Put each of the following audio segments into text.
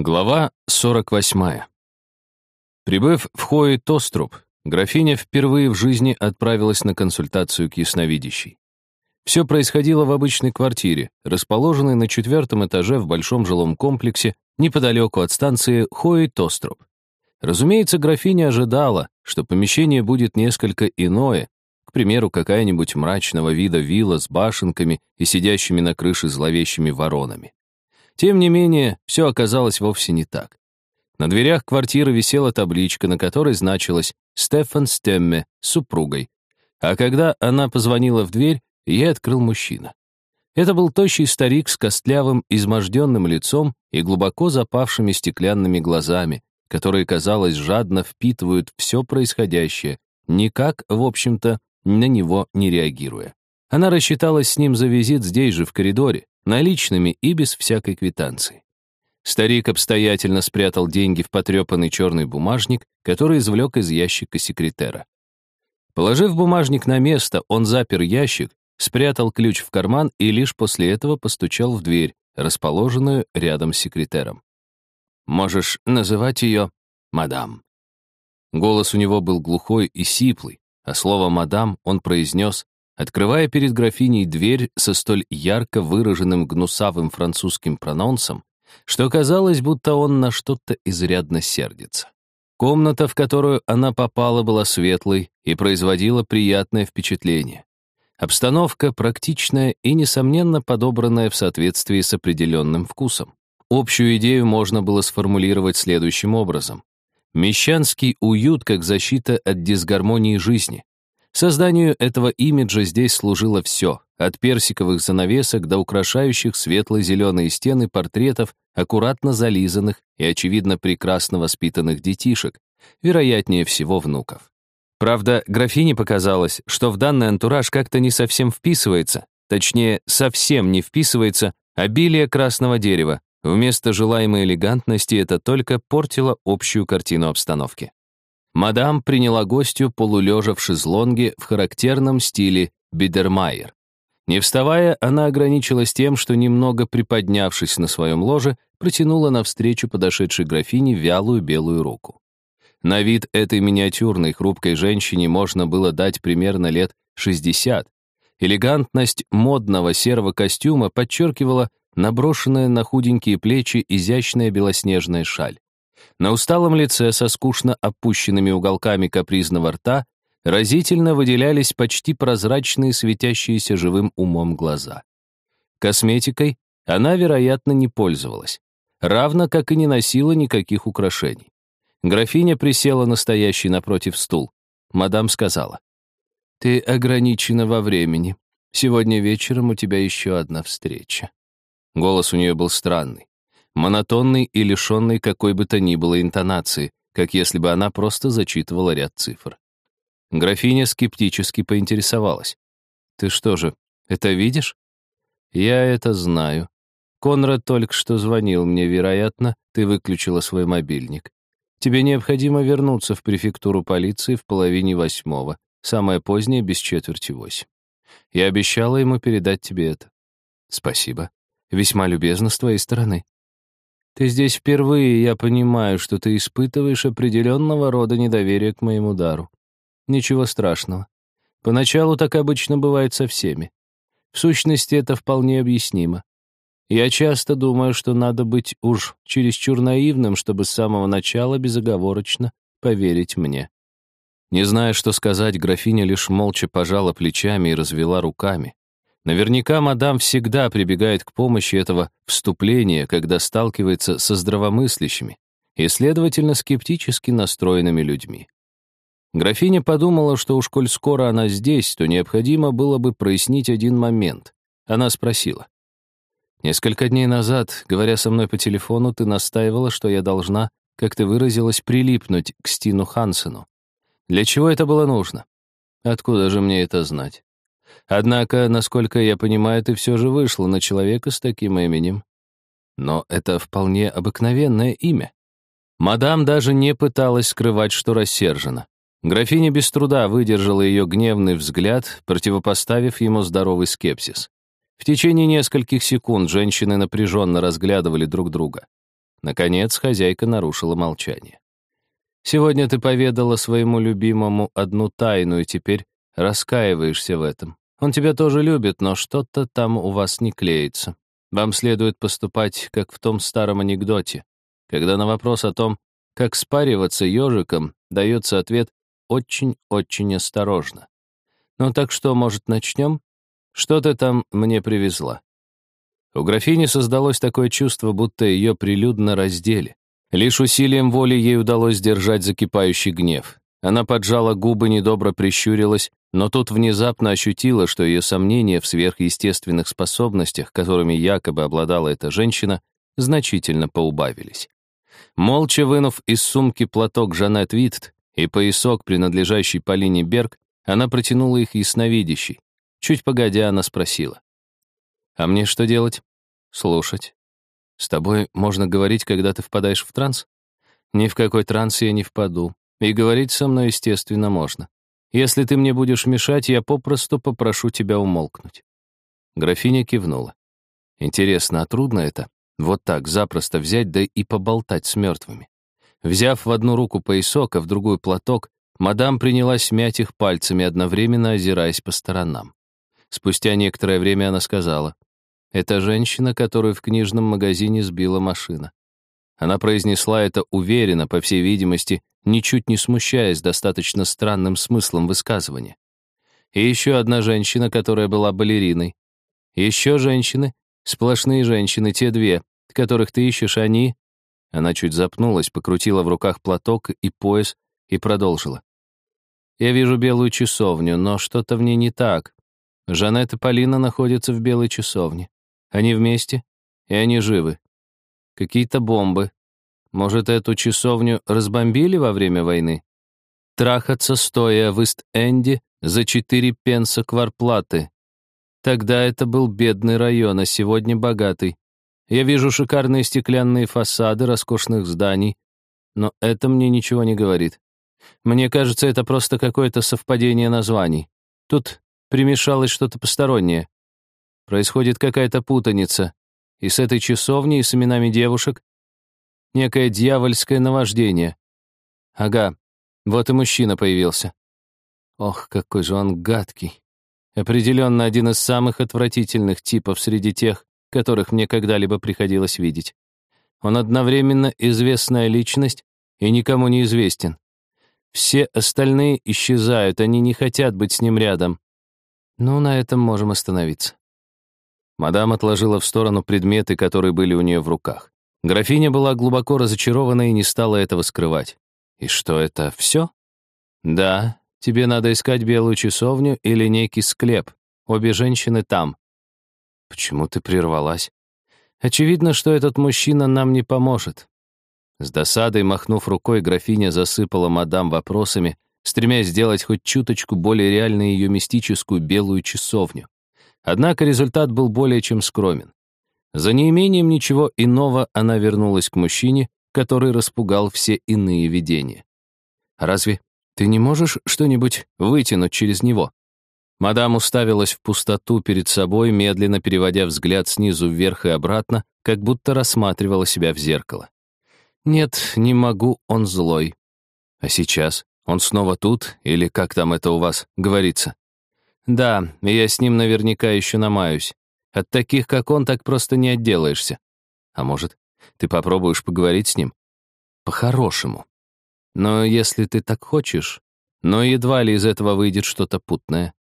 Глава 48. Прибыв в Хои Тоструб, графиня впервые в жизни отправилась на консультацию к ясновидящей. Все происходило в обычной квартире, расположенной на четвертом этаже в большом жилом комплексе неподалеку от станции Хои Тоструб. Разумеется, графиня ожидала, что помещение будет несколько иное, к примеру, какая-нибудь мрачного вида вилла с башенками и сидящими на крыше зловещими воронами. Тем не менее, все оказалось вовсе не так. На дверях квартиры висела табличка, на которой значилось «Стефан Стемме» супругой. А когда она позвонила в дверь, ей открыл мужчина. Это был тощий старик с костлявым, изможденным лицом и глубоко запавшими стеклянными глазами, которые, казалось, жадно впитывают все происходящее, никак, в общем-то, на него не реагируя. Она рассчиталась с ним за визит здесь же, в коридоре, наличными и без всякой квитанции. Старик обстоятельно спрятал деньги в потрепанный черный бумажник, который извлек из ящика секретера. Положив бумажник на место, он запер ящик, спрятал ключ в карман и лишь после этого постучал в дверь, расположенную рядом с секретером. «Можешь называть ее мадам». Голос у него был глухой и сиплый, а слово «мадам» он произнес Открывая перед графиней дверь со столь ярко выраженным гнусавым французским прононсом, что казалось, будто он на что-то изрядно сердится. Комната, в которую она попала, была светлой и производила приятное впечатление. Обстановка практичная и, несомненно, подобранная в соответствии с определенным вкусом. Общую идею можно было сформулировать следующим образом. Мещанский уют как защита от дисгармонии жизни. Созданию этого имиджа здесь служило все, от персиковых занавесок до украшающих светло-зеленые стены портретов аккуратно зализанных и, очевидно, прекрасно воспитанных детишек, вероятнее всего внуков. Правда, графине показалось, что в данный антураж как-то не совсем вписывается, точнее, совсем не вписывается обилие красного дерева, вместо желаемой элегантности это только портило общую картину обстановки. Мадам приняла гостью полулежа в шезлонге в характерном стиле Бидермайер. Не вставая, она ограничилась тем, что, немного приподнявшись на своем ложе, протянула навстречу подошедшей графине вялую белую руку. На вид этой миниатюрной хрупкой женщине можно было дать примерно лет 60. Элегантность модного серого костюма подчеркивала наброшенная на худенькие плечи изящная белоснежная шаль. На усталом лице со скучно опущенными уголками капризного рта разительно выделялись почти прозрачные, светящиеся живым умом глаза. Косметикой она, вероятно, не пользовалась, равно как и не носила никаких украшений. Графиня присела на стоящий напротив стул. Мадам сказала, «Ты ограничена во времени. Сегодня вечером у тебя еще одна встреча». Голос у нее был странный монотонный и лишенный какой бы то ни было интонации, как если бы она просто зачитывала ряд цифр. Графиня скептически поинтересовалась. «Ты что же, это видишь?» «Я это знаю. Конрад только что звонил мне, вероятно, ты выключила свой мобильник. Тебе необходимо вернуться в префектуру полиции в половине восьмого, самое позднее без четверти восемь. Я обещала ему передать тебе это. Спасибо. Весьма любезно с твоей стороны. Ты здесь впервые, я понимаю, что ты испытываешь определенного рода недоверие к моему дару. Ничего страшного. Поначалу так обычно бывает со всеми. В сущности, это вполне объяснимо. Я часто думаю, что надо быть уж чересчур наивным, чтобы с самого начала безоговорочно поверить мне. Не зная, что сказать, графиня лишь молча пожала плечами и развела руками. Наверняка мадам всегда прибегает к помощи этого вступления, когда сталкивается со здравомыслящими и, следовательно, скептически настроенными людьми. Графиня подумала, что уж коль скоро она здесь, то необходимо было бы прояснить один момент. Она спросила. «Несколько дней назад, говоря со мной по телефону, ты настаивала, что я должна, как ты выразилась, прилипнуть к Стину Хансену. Для чего это было нужно? Откуда же мне это знать? Однако, насколько я понимаю, ты все же вышла на человека с таким именем. Но это вполне обыкновенное имя. Мадам даже не пыталась скрывать, что рассержена. Графиня без труда выдержала ее гневный взгляд, противопоставив ему здоровый скепсис. В течение нескольких секунд женщины напряженно разглядывали друг друга. Наконец хозяйка нарушила молчание. «Сегодня ты поведала своему любимому одну тайну, и теперь раскаиваешься в этом. Он тебя тоже любит, но что-то там у вас не клеится. Вам следует поступать, как в том старом анекдоте, когда на вопрос о том, как спариваться ежиком, дается ответ очень-очень осторожно. Ну так что, может, начнем? Что ты там мне привезла? У графини создалось такое чувство, будто ее прилюдно раздели. Лишь усилием воли ей удалось сдержать закипающий гнев. Она поджала губы, недобро прищурилась, но тут внезапно ощутила, что ее сомнения в сверхъестественных способностях, которыми якобы обладала эта женщина, значительно поубавились. Молча вынув из сумки платок Жанет Витт и поясок, принадлежащий Полине Берг, она протянула их ясновидящей. Чуть погодя, она спросила. «А мне что делать?» «Слушать. С тобой можно говорить, когда ты впадаешь в транс?» «Ни в какой транс я не впаду. И говорить со мной, естественно, можно. Если ты мне будешь мешать, я попросту попрошу тебя умолкнуть». Графиня кивнула. «Интересно, а трудно это? Вот так, запросто взять, да и поболтать с мертвыми?» Взяв в одну руку поясок, а в другую платок, мадам принялась мять их пальцами, одновременно озираясь по сторонам. Спустя некоторое время она сказала, «Это женщина, которую в книжном магазине сбила машина». Она произнесла это уверенно, по всей видимости, ничуть не смущаясь достаточно странным смыслом высказывания. И еще одна женщина, которая была балериной. Еще женщины, сплошные женщины, те две, которых ты ищешь, они... Она чуть запнулась, покрутила в руках платок и пояс и продолжила. Я вижу белую часовню, но что-то в ней не так. Жанет и Полина находятся в белой часовне. Они вместе, и они живы. Какие-то бомбы, может, эту часовню разбомбили во время войны? Трахаться стоя в Ист-Энде за четыре пенса кварплаты. Тогда это был бедный район, а сегодня богатый. Я вижу шикарные стеклянные фасады роскошных зданий, но это мне ничего не говорит. Мне кажется, это просто какое-то совпадение названий. Тут примешалось что-то постороннее. Происходит какая-то путаница. И с этой часовней, и с именами девушек, Некое дьявольское наваждение. Ага, вот и мужчина появился. Ох, какой же он гадкий. Определенно один из самых отвратительных типов среди тех, которых мне когда-либо приходилось видеть. Он одновременно известная личность и никому не известен. Все остальные исчезают, они не хотят быть с ним рядом. Ну, на этом можем остановиться. Мадам отложила в сторону предметы, которые были у нее в руках. Графиня была глубоко разочарована и не стала этого скрывать. «И что это, все?» «Да, тебе надо искать белую часовню или некий склеп. Обе женщины там». «Почему ты прервалась?» «Очевидно, что этот мужчина нам не поможет». С досадой, махнув рукой, графиня засыпала мадам вопросами, стремясь сделать хоть чуточку более реальной ее мистическую белую часовню. Однако результат был более чем скромен. За неимением ничего иного она вернулась к мужчине, который распугал все иные видения. «Разве ты не можешь что-нибудь вытянуть через него?» Мадам уставилась в пустоту перед собой, медленно переводя взгляд снизу вверх и обратно, как будто рассматривала себя в зеркало. «Нет, не могу, он злой. А сейчас? Он снова тут? Или как там это у вас говорится?» «Да, я с ним наверняка еще намаюсь. От таких, как он, так просто не отделаешься. А может, ты попробуешь поговорить с ним? По-хорошему. Но если ты так хочешь, но едва ли из этого выйдет что-то путное.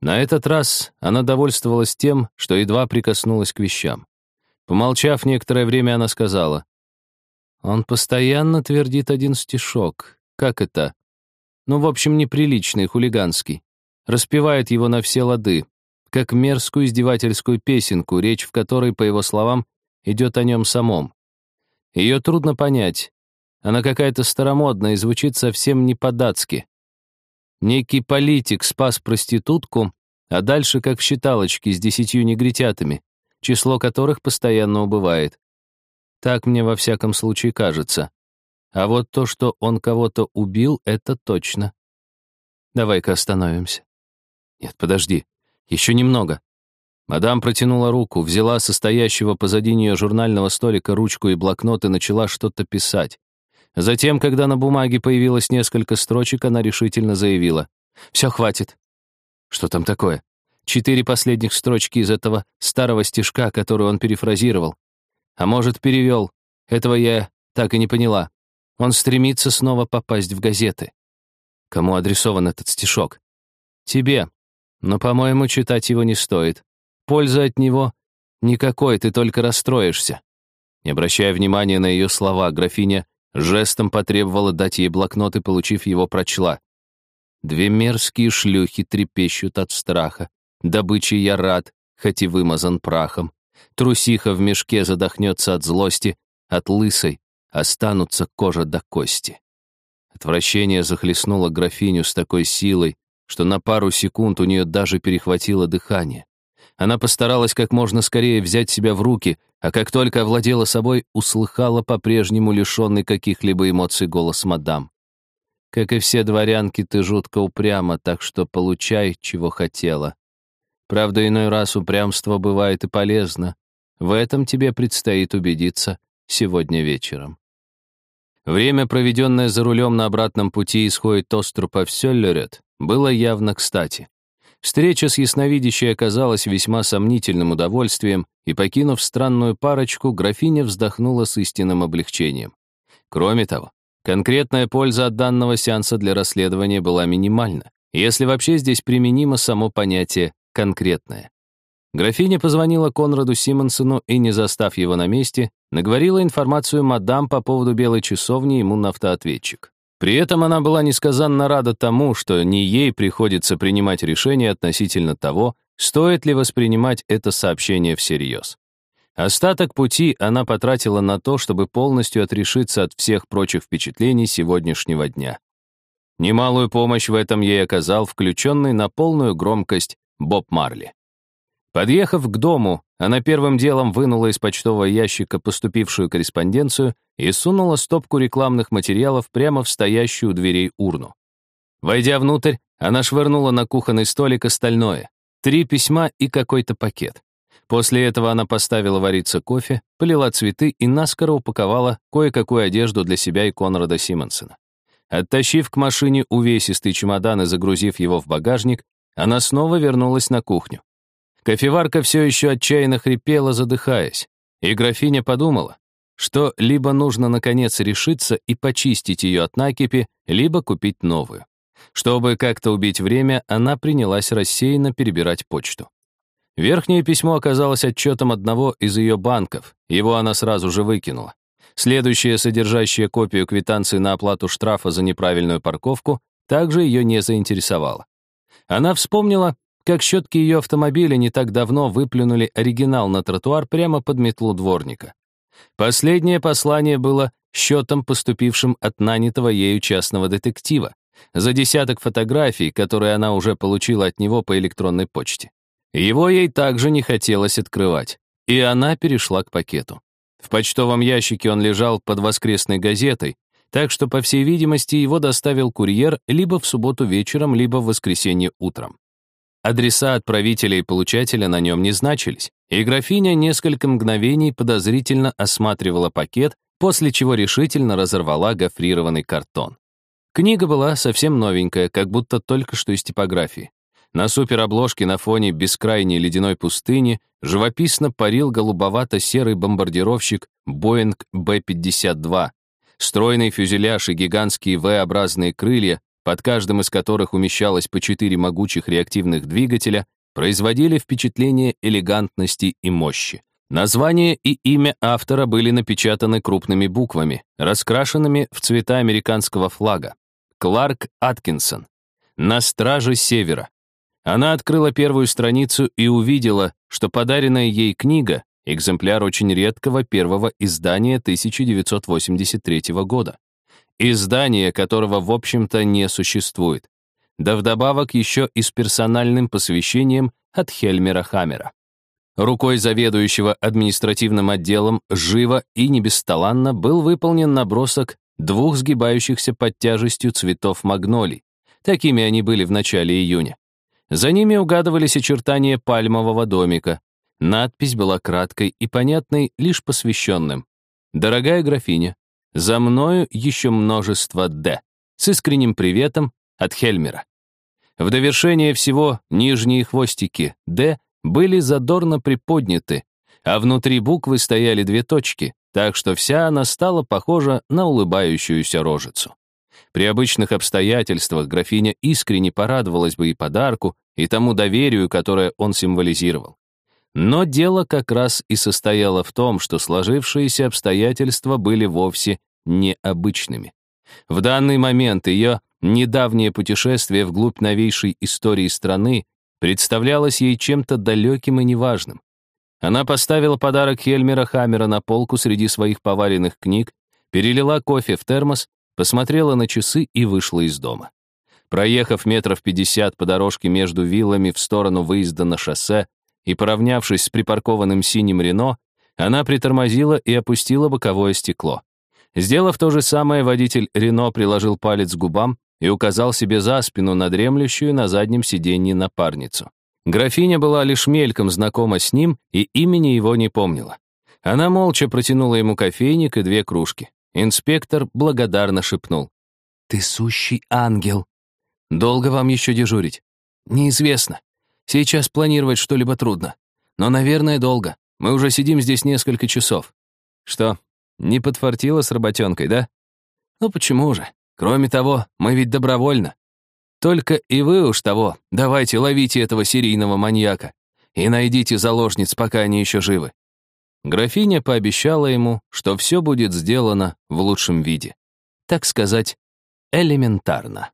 На этот раз она довольствовалась тем, что едва прикоснулась к вещам. Помолчав некоторое время, она сказала, «Он постоянно твердит один стишок. Как это? Ну, в общем, неприличный, хулиганский. Распевает его на все лады, как мерзкую издевательскую песенку, речь в которой, по его словам, идет о нем самом. Ее трудно понять. Она какая-то старомодная и звучит совсем не по-датски. Некий политик спас проститутку, а дальше как в считалочке с десятью негритятами, число которых постоянно убывает. Так мне во всяком случае кажется. А вот то, что он кого-то убил, это точно. Давай-ка остановимся. Нет, подожди. Еще немного. Мадам протянула руку, взяла состоящего позади нее журнального столика ручку и блокнот и начала что-то писать. Затем, когда на бумаге появилось несколько строчек, она решительно заявила. «Все, хватит». Что там такое? Четыре последних строчки из этого старого стишка, который он перефразировал. А может, перевел. Этого я так и не поняла. Он стремится снова попасть в газеты. Кому адресован этот стишок? Тебе. Но, по-моему, читать его не стоит. Пользы от него никакой, ты только расстроишься. Не обращая внимания на ее слова, графиня жестом потребовала дать ей блокнот и, получив его, прочла. Две мерзкие шлюхи трепещут от страха. Добычей я рад, хоть и вымазан прахом. Трусиха в мешке задохнется от злости, от лысой останутся кожа до кости. Отвращение захлестнуло графиню с такой силой, что на пару секунд у нее даже перехватило дыхание. Она постаралась как можно скорее взять себя в руки, а как только овладела собой, услыхала по-прежнему лишенный каких-либо эмоций голос мадам. «Как и все дворянки, ты жутко упряма, так что получай, чего хотела. Правда, иной раз упрямство бывает и полезно. В этом тебе предстоит убедиться сегодня вечером». Время, проведенное за рулем на обратном пути исходит Тострупа в Сёллерет, было явно кстати. Встреча с ясновидящей оказалась весьма сомнительным удовольствием, и, покинув странную парочку, графиня вздохнула с истинным облегчением. Кроме того, конкретная польза от данного сеанса для расследования была минимальна, если вообще здесь применимо само понятие «конкретное». Графиня позвонила Конраду Симонсону и, не застав его на месте, наговорила информацию мадам по поводу белой часовни ему на автоответчик. При этом она была несказанно рада тому, что не ей приходится принимать решение относительно того, стоит ли воспринимать это сообщение всерьез. Остаток пути она потратила на то, чтобы полностью отрешиться от всех прочих впечатлений сегодняшнего дня. Немалую помощь в этом ей оказал включенный на полную громкость Боб Марли. Подъехав к дому, она первым делом вынула из почтового ящика поступившую корреспонденцию и сунула стопку рекламных материалов прямо в стоящую у дверей урну. Войдя внутрь, она швырнула на кухонный столик остальное. Три письма и какой-то пакет. После этого она поставила вариться кофе, полила цветы и наскоро упаковала кое-какую одежду для себя и Конрада Симонсона. Оттащив к машине увесистый чемодан и загрузив его в багажник, она снова вернулась на кухню. Кофеварка все еще отчаянно хрипела, задыхаясь, и графиня подумала, что либо нужно наконец решиться и почистить ее от накипи, либо купить новую. Чтобы как-то убить время, она принялась рассеянно перебирать почту. Верхнее письмо оказалось отчетом одного из ее банков, его она сразу же выкинула. Следующее, содержащее копию квитанции на оплату штрафа за неправильную парковку, также ее не заинтересовало. Она вспомнила, как щетки ее автомобиля не так давно выплюнули оригинал на тротуар прямо под метлу дворника. Последнее послание было счетом, поступившим от нанятого ею частного детектива, за десяток фотографий, которые она уже получила от него по электронной почте. Его ей также не хотелось открывать, и она перешла к пакету. В почтовом ящике он лежал под воскресной газетой, так что, по всей видимости, его доставил курьер либо в субботу вечером, либо в воскресенье утром. Адреса отправителя и получателя на нем не значились, и графиня несколько мгновений подозрительно осматривала пакет, после чего решительно разорвала гофрированный картон. Книга была совсем новенькая, как будто только что из типографии. На суперобложке на фоне бескрайней ледяной пустыни живописно парил голубовато-серый бомбардировщик Boeing B-52. Стройный фюзеляж и гигантские V-образные крылья под каждым из которых умещалось по четыре могучих реактивных двигателя, производили впечатление элегантности и мощи. Название и имя автора были напечатаны крупными буквами, раскрашенными в цвета американского флага. Кларк Аткинсон. На страже Севера. Она открыла первую страницу и увидела, что подаренная ей книга — экземпляр очень редкого первого издания 1983 года издание которого, в общем-то, не существует. Да вдобавок еще и с персональным посвящением от Хельмера Хаммера. Рукой заведующего административным отделом живо и не бесталанно был выполнен набросок двух сгибающихся под тяжестью цветов магнолий. Такими они были в начале июня. За ними угадывались очертания пальмового домика. Надпись была краткой и понятной лишь посвященным. «Дорогая графиня, за мною еще множество «Д». С искренним приветом от Хельмера». В довершение всего нижние хвостики «Д» были задорно приподняты, а внутри буквы стояли две точки, так что вся она стала похожа на улыбающуюся рожицу. При обычных обстоятельствах графиня искренне порадовалась бы и подарку, и тому доверию, которое он символизировал. Но дело как раз и состояло в том, что сложившиеся обстоятельства были вовсе необычными. В данный момент ее недавнее путешествие вглубь новейшей истории страны представлялось ей чем-то далеким и неважным. Она поставила подарок Хельмера Хаммера на полку среди своих поваренных книг, перелила кофе в термос, посмотрела на часы и вышла из дома. Проехав метров пятьдесят по дорожке между виллами в сторону выезда на шоссе и поравнявшись с припаркованным синим Рено, она притормозила и опустила боковое стекло. Сделав то же самое, водитель Рено приложил палец к губам и указал себе за спину на дремлющую на заднем сиденье напарницу. Графиня была лишь мельком знакома с ним и имени его не помнила. Она молча протянула ему кофейник и две кружки. Инспектор благодарно шепнул. «Ты сущий ангел. Долго вам еще дежурить?» «Неизвестно. Сейчас планировать что-либо трудно. Но, наверное, долго. Мы уже сидим здесь несколько часов». «Что, не подфартило с работенкой, да?» «Ну почему же? Кроме того, мы ведь добровольно. Только и вы уж того, давайте ловите этого серийного маньяка и найдите заложниц, пока они еще живы». Графиня пообещала ему, что все будет сделано в лучшем виде. Так сказать, элементарно.